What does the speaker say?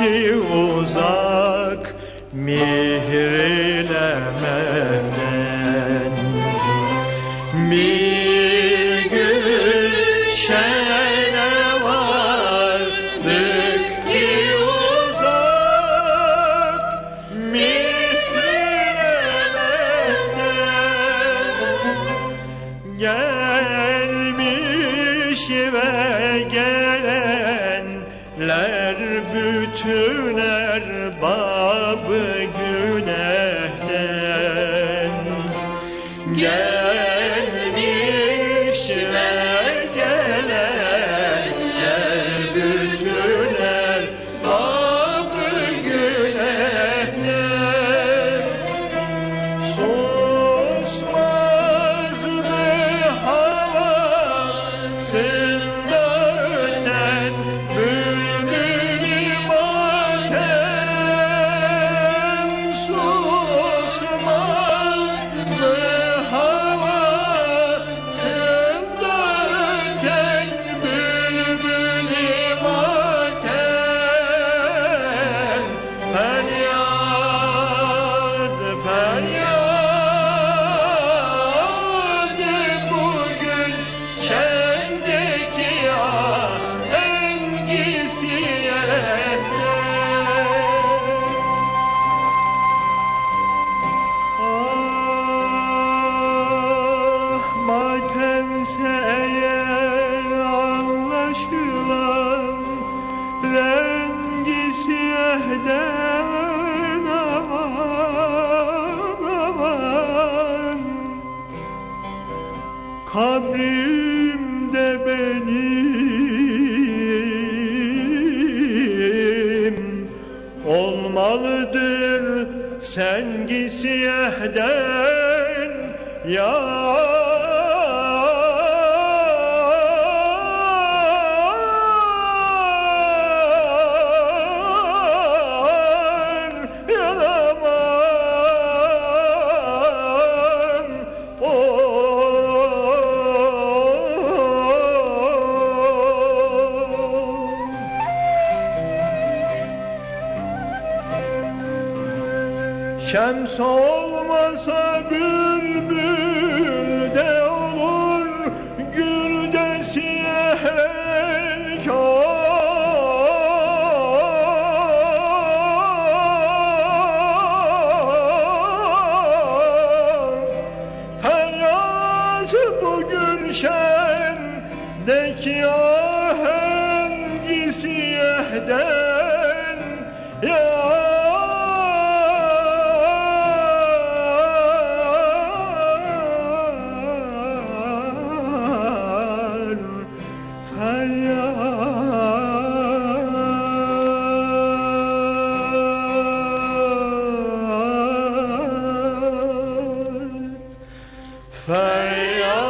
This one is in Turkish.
ki uzak mihrilemeden gelenler bütün erbabı günehten Gelmiş siyahden aman. Aman Kabrimde benim olmalıdır sengi siyahden yar Şems olmasa bülbül de olur Gül de siyah Feryat bugün şendeki ahengi siyahden Yar Yeah. Oh.